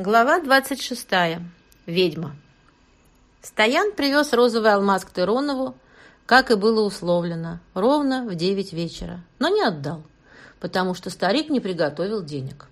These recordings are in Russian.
Глава 26. Ведьма. Стоян привез розовый алмаз к Теронову, как и было условлено, ровно в девять вечера, но не отдал, потому что старик не приготовил денег.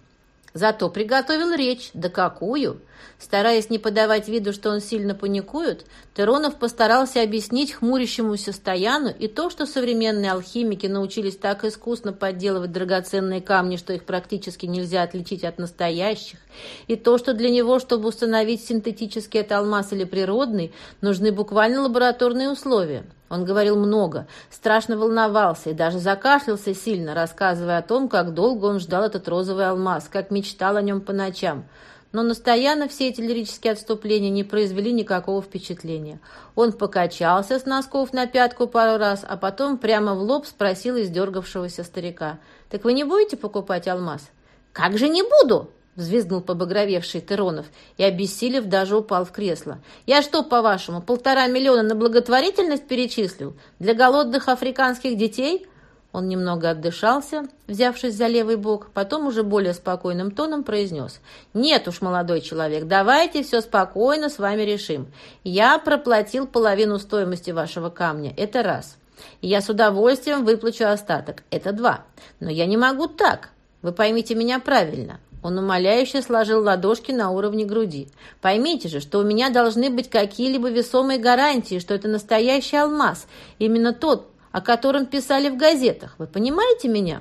Зато приготовил речь. Да какую? Стараясь не подавать виду, что он сильно паникует, Теронов постарался объяснить хмурящемуся Стояну и то, что современные алхимики научились так искусно подделывать драгоценные камни, что их практически нельзя отличить от настоящих, и то, что для него, чтобы установить синтетический это алмаз или природный, нужны буквально лабораторные условия. Он говорил много, страшно волновался и даже закашлялся сильно, рассказывая о том, как долго он ждал этот розовый алмаз, как мечтал о нем по ночам. Но на все эти лирические отступления не произвели никакого впечатления. Он покачался с носков на пятку пару раз, а потом прямо в лоб спросил издергавшегося старика. «Так вы не будете покупать алмаз?» «Как же не буду?» Взвизгнул побагровевший Теронов и, обессилев, даже упал в кресло. «Я что, по-вашему, полтора миллиона на благотворительность перечислил? Для голодных африканских детей?» Он немного отдышался, взявшись за левый бок, потом уже более спокойным тоном произнес. «Нет уж, молодой человек, давайте все спокойно с вами решим. Я проплатил половину стоимости вашего камня, это раз. я с удовольствием выплачу остаток, это два. Но я не могу так, вы поймите меня правильно. Он умоляюще сложил ладошки на уровне груди. «Поймите же, что у меня должны быть какие-либо весомые гарантии, что это настоящий алмаз, именно тот, о котором писали в газетах. Вы понимаете меня?»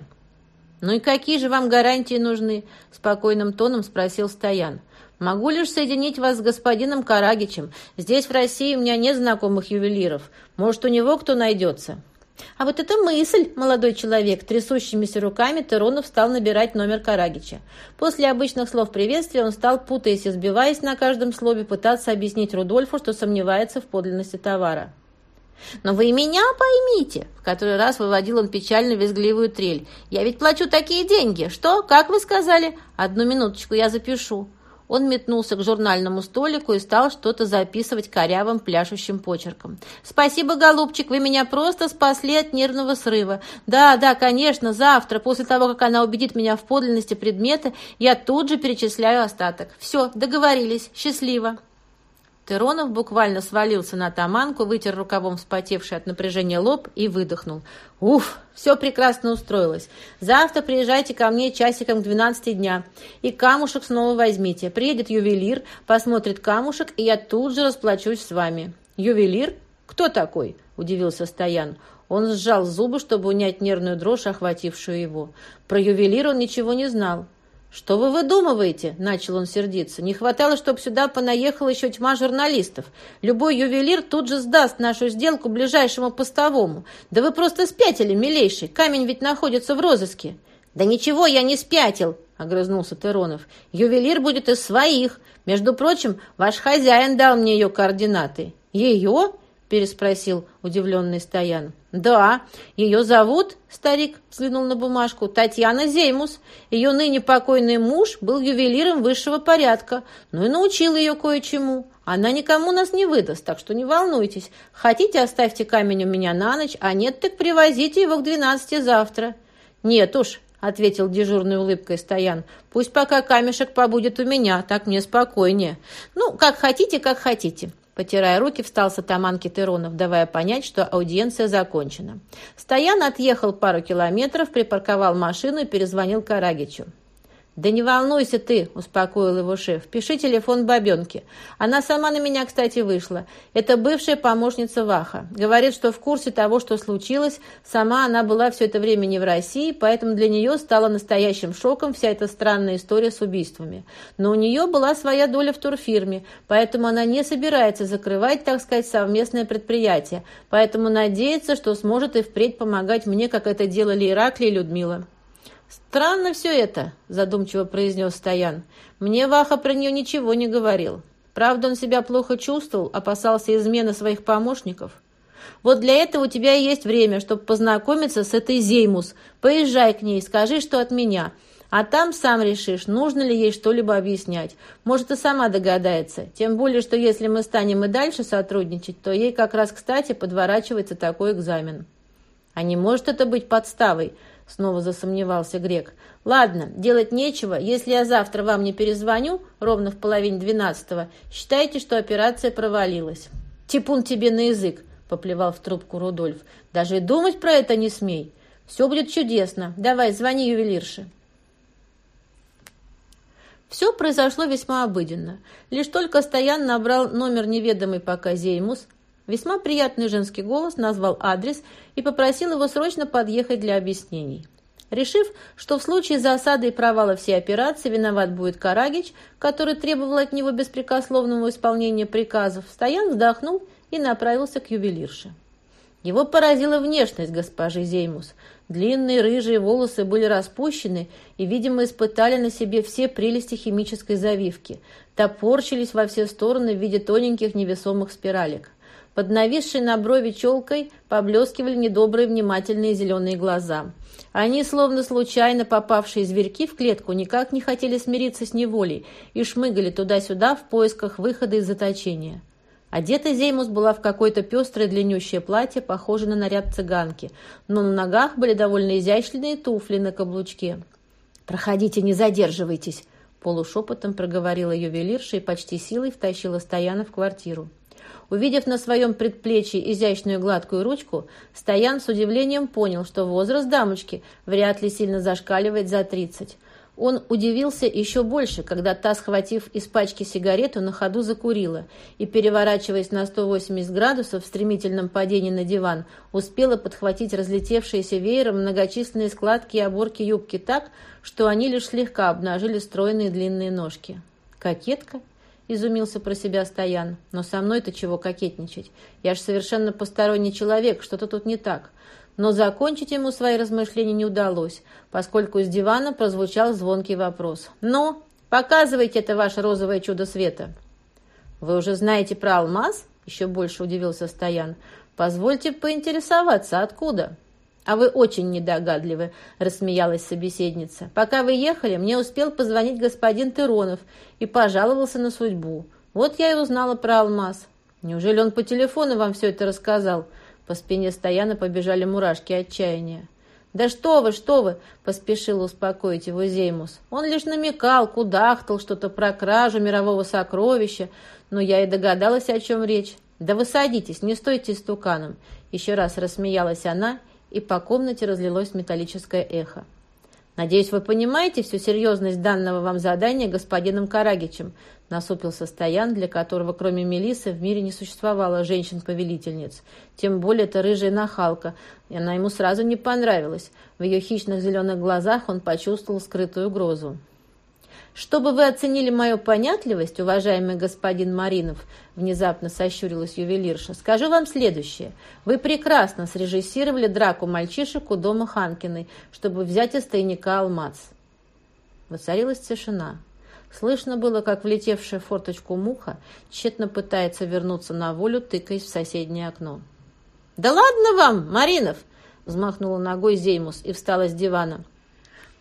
«Ну и какие же вам гарантии нужны?» – спокойным тоном спросил Стоян. «Могу лишь соединить вас с господином Карагичем. Здесь, в России, у меня нет знакомых ювелиров. Может, у него кто найдется?» А вот эта мысль, молодой человек, трясущимися руками Теронов стал набирать номер Карагича. После обычных слов приветствия он стал, путаясь и сбиваясь на каждом слове, пытаться объяснить Рудольфу, что сомневается в подлинности товара. «Но вы меня поймите!» В который раз выводил он печально-визгливую трель. «Я ведь плачу такие деньги! Что? Как вы сказали? Одну минуточку, я запишу!» Он метнулся к журнальному столику и стал что-то записывать корявым пляшущим почерком. «Спасибо, голубчик, вы меня просто спасли от нервного срыва. Да, да, конечно, завтра, после того, как она убедит меня в подлинности предмета, я тут же перечисляю остаток. Все, договорились. Счастливо!» Теронов буквально свалился на таманку, вытер рукавом вспотевший от напряжения лоб и выдохнул. «Уф, все прекрасно устроилось. Завтра приезжайте ко мне часиком к 12 дня. И камушек снова возьмите. Приедет ювелир, посмотрит камушек, и я тут же расплачусь с вами». «Ювелир? Кто такой?» – удивился Стоян. Он сжал зубы, чтобы унять нервную дрожь, охватившую его. Про ювелир он ничего не знал. «Что вы выдумываете?» – начал он сердиться. «Не хватало, чтобы сюда понаехала еще тьма журналистов. Любой ювелир тут же сдаст нашу сделку ближайшему постовому. Да вы просто спятили, милейший. Камень ведь находится в розыске». «Да ничего, я не спятил!» — огрызнулся Теронов. «Ювелир будет из своих. Между прочим, ваш хозяин дал мне ее координаты». «Ее?» — переспросил удивленный Стоян. «Да, ее зовут, — старик взглянул на бумажку, — Татьяна Зеймус. Ее ныне покойный муж был ювелиром высшего порядка, ну и научил ее кое-чему. Она никому нас не выдаст, так что не волнуйтесь. Хотите, оставьте камень у меня на ночь, а нет, так привозите его к двенадцати завтра». «Нет уж», — ответил дежурной улыбкой Стоян. «Пусть пока камешек побудет у меня, так мне спокойнее. Ну, как хотите, как хотите». Потирая руки, встал с атаманки давая понять, что аудиенция закончена. Стоян отъехал пару километров, припарковал машину и перезвонил Карагичу. «Да не волнуйся ты», – успокоил его шеф. «Пиши телефон бабенке. Она сама на меня, кстати, вышла. Это бывшая помощница Ваха. Говорит, что в курсе того, что случилось. Сама она была все это время не в России, поэтому для нее стала настоящим шоком вся эта странная история с убийствами. Но у нее была своя доля в турфирме, поэтому она не собирается закрывать, так сказать, совместное предприятие. Поэтому надеется, что сможет и впредь помогать мне, как это делали Ираклий и Людмила». «Странно все это», – задумчиво произнес Стоян. «Мне Ваха про нее ничего не говорил. Правда, он себя плохо чувствовал, опасался измены своих помощников. Вот для этого у тебя и есть время, чтобы познакомиться с этой Зеймус. Поезжай к ней, скажи, что от меня. А там сам решишь, нужно ли ей что-либо объяснять. Может, и сама догадается. Тем более, что если мы станем и дальше сотрудничать, то ей как раз кстати подворачивается такой экзамен. А не может это быть подставой?» Снова засомневался Грек. «Ладно, делать нечего. Если я завтра вам не перезвоню, ровно в половине двенадцатого, считайте, что операция провалилась». «Типун тебе на язык!» — поплевал в трубку Рудольф. «Даже и думать про это не смей. Все будет чудесно. Давай, звони ювелирше». Все произошло весьма обыденно. Лишь только Стоян набрал номер неведомый пока Зеймус, весьма приятный женский голос назвал адрес и попросил его срочно подъехать для объяснений. Решив, что в случае засады и провала всей операции виноват будет Карагич, который требовал от него беспрекословного исполнения приказов, Стоян вздохнул и направился к ювелирше. Его поразила внешность госпожи Зеймус. Длинные рыжие волосы были распущены и, видимо, испытали на себе все прелести химической завивки, топорщились во все стороны в виде тоненьких невесомых спиралек. Под нависшей на брови челкой поблескивали недобрые внимательные зеленые глаза. Они, словно случайно попавшие зверьки в клетку, никак не хотели смириться с неволей и шмыгали туда-сюда в поисках выхода из заточения. Одета Зеймус была в какое-то пестрое длиннющее платье, похожее на наряд цыганки, но на ногах были довольно изящные туфли на каблучке. «Проходите, не задерживайтесь!» Полушепотом проговорила ювелирша и почти силой втащила Стояна в квартиру. Увидев на своем предплечье изящную гладкую ручку, Стоян с удивлением понял, что возраст дамочки вряд ли сильно зашкаливает за тридцать. Он удивился еще больше, когда та, схватив из пачки сигарету, на ходу закурила и, переворачиваясь на 180 градусов в стремительном падении на диван, успела подхватить разлетевшиеся веером многочисленные складки и оборки юбки так, что они лишь слегка обнажили стройные длинные ножки. «Кокетка?» — изумился про себя Стоян. «Но со мной-то чего кокетничать? Я ж совершенно посторонний человек, что-то тут не так». Но закончить ему свои размышления не удалось, поскольку из дивана прозвучал звонкий вопрос. «Ну, показывайте это ваше розовое чудо света!» «Вы уже знаете про алмаз?» – еще больше удивился Стоян. «Позвольте поинтересоваться, откуда?» «А вы очень недогадливы», – рассмеялась собеседница. «Пока вы ехали, мне успел позвонить господин Тыронов и пожаловался на судьбу. Вот я и узнала про алмаз. Неужели он по телефону вам все это рассказал?» По спине Стояна побежали мурашки отчаяния. «Да что вы, что вы!» – поспешил успокоить его Зеймус. Он лишь намекал, кудахтал что-то про кражу мирового сокровища, но я и догадалась, о чем речь. «Да вы садитесь, не стойте стуканом!» Еще раз рассмеялась она, и по комнате разлилось металлическое эхо. «Надеюсь, вы понимаете всю серьезность данного вам задания господином Карагичем», насупился Стоян, для которого кроме Мелисы в мире не существовало женщин-повелительниц. Тем более это рыжая нахалка, и она ему сразу не понравилась. В ее хищных зеленых глазах он почувствовал скрытую угрозу. «Чтобы вы оценили мою понятливость, уважаемый господин Маринов», внезапно сощурилась ювелирша, «скажу вам следующее. Вы прекрасно срежиссировали драку мальчишек у дома Ханкиной, чтобы взять из тайника алмаз». Воцарилась тишина. Слышно было, как влетевшая в форточку муха тщетно пытается вернуться на волю, тыкаясь в соседнее окно. «Да ладно вам, Маринов!» взмахнула ногой Зеймус и встала с дивана.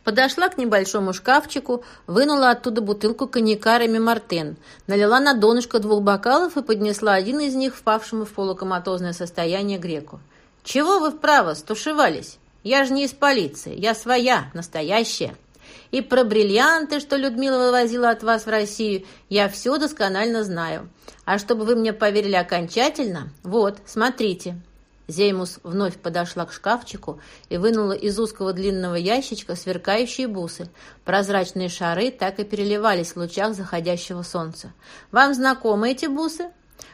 Подошла к небольшому шкафчику, вынула оттуда бутылку коньяка Реми Мартен, налила на донышко двух бокалов и поднесла один из них впавшему в полукоматозное состояние греку. «Чего вы вправо стушевались? Я же не из полиции, я своя, настоящая. И про бриллианты, что Людмила вывозила от вас в Россию, я все досконально знаю. А чтобы вы мне поверили окончательно, вот, смотрите». Зеймус вновь подошла к шкафчику и вынула из узкого длинного ящичка сверкающие бусы. Прозрачные шары так и переливались в лучах заходящего солнца. «Вам знакомы эти бусы?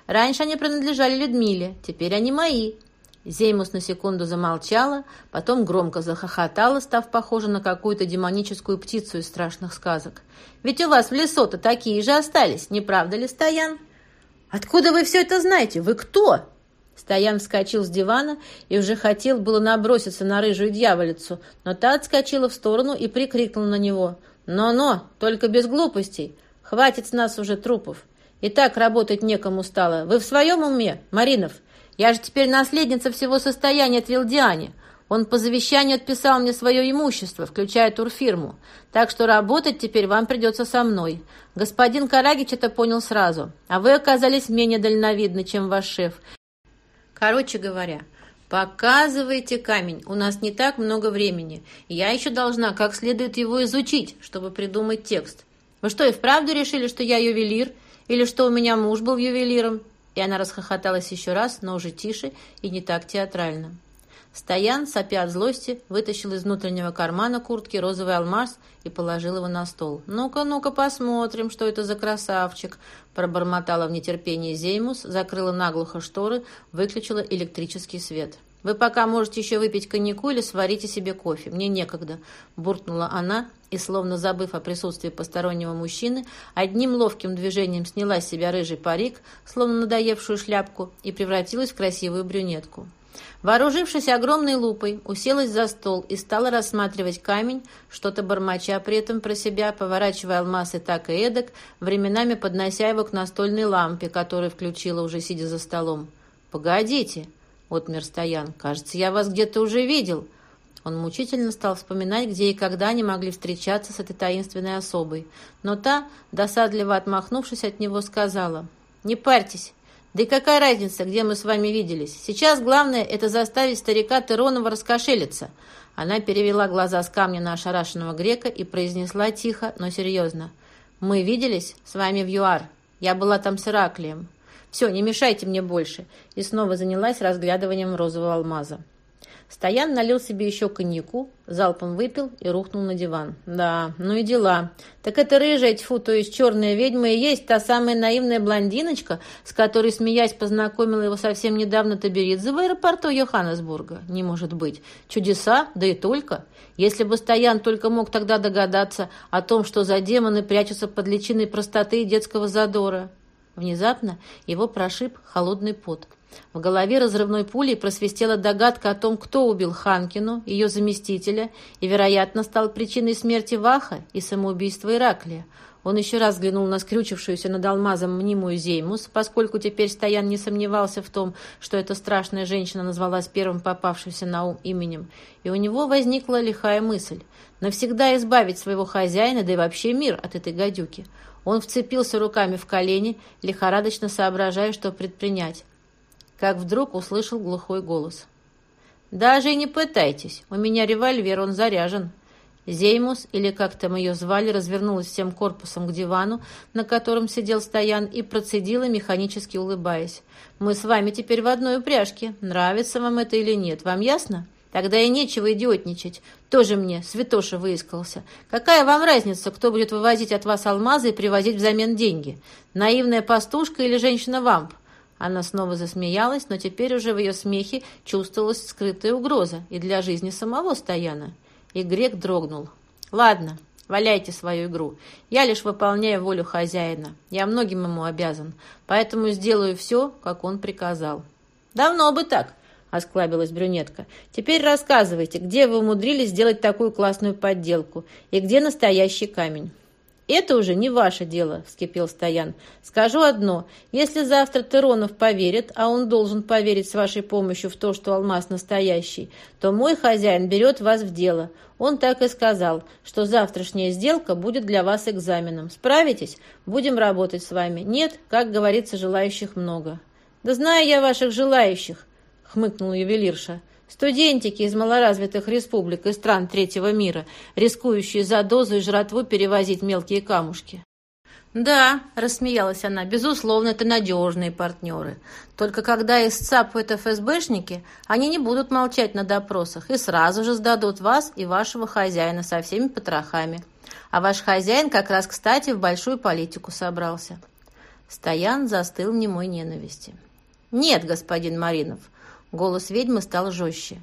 Раньше они принадлежали Людмиле, теперь они мои». Зеймус на секунду замолчала, потом громко захохотала, став похожа на какую-то демоническую птицу из страшных сказок. «Ведь у вас в лесу-то такие же остались, не правда ли, Стоян?» «Откуда вы все это знаете? Вы кто?» Стоян вскочил с дивана и уже хотел было наброситься на рыжую дьяволицу, но та отскочила в сторону и прикрикнула на него. «Но-но, только без глупостей. Хватит с нас уже трупов. И так работать некому стало. Вы в своем уме, Маринов? Я же теперь наследница всего состояния Твилдиане. Он по завещанию отписал мне свое имущество, включая турфирму. Так что работать теперь вам придется со мной. Господин Карагич это понял сразу. А вы оказались менее дальновидны, чем ваш шеф. Короче говоря, «Показывайте камень, у нас не так много времени. Я еще должна как следует его изучить, чтобы придумать текст. Вы что, и вправду решили, что я ювелир? Или что у меня муж был ювелиром?» И она расхохоталась еще раз, но уже тише и не так театрально. Стоян, сопя от злости, вытащил из внутреннего кармана куртки розовый алмаз и положил его на стол. «Ну-ка, ну-ка, посмотрим, что это за красавчик!» Пробормотала в нетерпении Зеймус, закрыла наглухо шторы, выключила электрический свет. «Вы пока можете еще выпить коньяку или сварите себе кофе. Мне некогда», – буркнула она и, словно забыв о присутствии постороннего мужчины, одним ловким движением сняла с себя рыжий парик, словно надоевшую шляпку, и превратилась в красивую брюнетку. Вооружившись огромной лупой, уселась за стол и стала рассматривать камень, что-то бормоча при этом про себя, поворачивая алмазы так и эдак, временами поднося его к настольной лампе, которую включила уже сидя за столом. «Погодите!» — отмер Стоян. «Кажется, я вас где-то уже видел». Он мучительно стал вспоминать, где и когда они могли встречаться с этой таинственной особой. Но та, досадливо отмахнувшись от него, сказала, «Не парьтесь, да и какая разница, где мы с вами виделись? Сейчас главное – это заставить старика Теронова раскошелиться». Она перевела глаза с камня на ошарашенного грека и произнесла тихо, но серьезно. «Мы виделись с вами в ЮАР. Я была там с Ираклием. Все, не мешайте мне больше». И снова занялась разглядыванием розового алмаза. Стоян налил себе еще коньяку, залпом выпил и рухнул на диван. Да, ну и дела. Так это рыжая, тьфу, то есть черная ведьма и есть та самая наивная блондиночка, с которой, смеясь, познакомила его совсем недавно Таберидзе в аэропорту Йоханнесбурга. Не может быть. Чудеса, да и только. Если бы Стоян только мог тогда догадаться о том, что за демоны прячутся под личиной простоты и детского задора. Внезапно его прошиб холодный пот. В голове разрывной пулей просвистела догадка о том, кто убил Ханкину, ее заместителя, и, вероятно, стал причиной смерти Ваха и самоубийства Ираклия. Он еще раз взглянул на скрючившуюся над алмазом мнимую Зеймус, поскольку теперь Стоян не сомневался в том, что эта страшная женщина назвалась первым попавшимся на ум именем, и у него возникла лихая мысль – навсегда избавить своего хозяина, да и вообще мир от этой гадюки. Он вцепился руками в колени, лихорадочно соображая, что предпринять как вдруг услышал глухой голос. «Даже и не пытайтесь, у меня револьвер, он заряжен». Зеймус, или как там ее звали, развернулась всем корпусом к дивану, на котором сидел Стоян, и процедила, механически улыбаясь. «Мы с вами теперь в одной упряжке. Нравится вам это или нет, вам ясно?» Тогда и нечего идиотничать. Тоже мне святоша выискался. Какая вам разница, кто будет вывозить от вас алмазы и привозить взамен деньги? Наивная пастушка или женщина-вамп? Она снова засмеялась, но теперь уже в ее смехе чувствовалась скрытая угроза и для жизни самого Стояна. И грек дрогнул. «Ладно, валяйте свою игру. Я лишь выполняю волю хозяина. Я многим ему обязан, поэтому сделаю все, как он приказал». «Давно бы так», — осклабилась брюнетка. «Теперь рассказывайте, где вы умудрились сделать такую классную подделку и где настоящий камень?» «Это уже не ваше дело», — вскипел Стоян. «Скажу одно. Если завтра Теронов поверит, а он должен поверить с вашей помощью в то, что алмаз настоящий, то мой хозяин берет вас в дело. Он так и сказал, что завтрашняя сделка будет для вас экзаменом. Справитесь? Будем работать с вами. Нет, как говорится, желающих много». «Да знаю я ваших желающих», — хмыкнул ювелирша. Студентики из малоразвитых республик и стран третьего мира, рискующие за дозу и жратву перевозить мелкие камушки. «Да», — рассмеялась она, — «безусловно, это надежные партнеры. Только когда их сцапают ФСБшники, они не будут молчать на допросах и сразу же сдадут вас и вашего хозяина со всеми потрохами. А ваш хозяин как раз, кстати, в большую политику собрался». Стоян застыл в немой ненависти. «Нет, господин Маринов», Голос ведьмы стал жестче.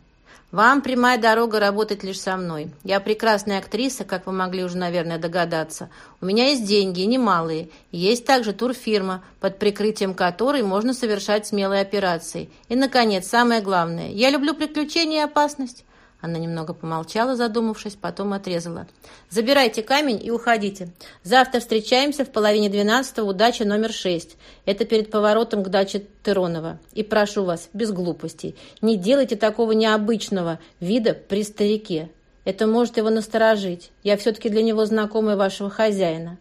«Вам прямая дорога работать лишь со мной. Я прекрасная актриса, как вы могли уже, наверное, догадаться. У меня есть деньги, немалые. Есть также турфирма, под прикрытием которой можно совершать смелые операции. И, наконец, самое главное. Я люблю приключения и опасность. Она немного помолчала, задумавшись, потом отрезала. «Забирайте камень и уходите. Завтра встречаемся в половине двенадцатого у дачи номер шесть. Это перед поворотом к даче Теронова. И прошу вас, без глупостей, не делайте такого необычного вида при старике. Это может его насторожить. Я все-таки для него знакомая вашего хозяина».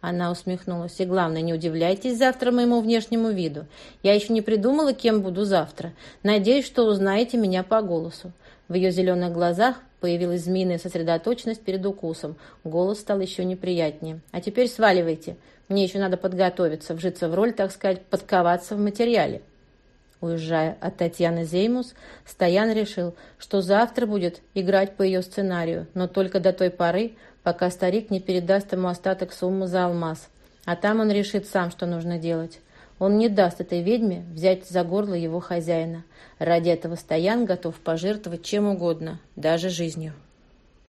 Она усмехнулась. «И главное, не удивляйтесь завтра моему внешнему виду. Я еще не придумала, кем буду завтра. Надеюсь, что узнаете меня по голосу». В ее зеленых глазах появилась змеиная сосредоточенность перед укусом. Голос стал еще неприятнее. «А теперь сваливайте. Мне еще надо подготовиться, вжиться в роль, так сказать, подковаться в материале». Уезжая от Татьяны Зеймус, Стоян решил, что завтра будет играть по ее сценарию, но только до той поры, пока старик не передаст ему остаток суммы за алмаз. А там он решит сам, что нужно делать. Он не даст этой ведьме взять за горло его хозяина. Ради этого Стоян готов пожертвовать чем угодно, даже жизнью.